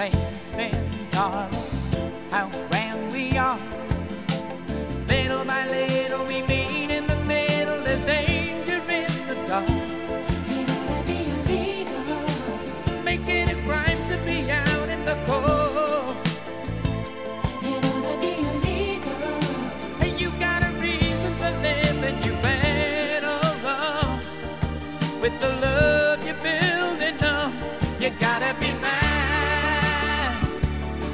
racing, darling, how grand we are, little by little.